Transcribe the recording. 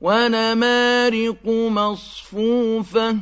وَنَمَارِقُ مَصْفُوفَةٌ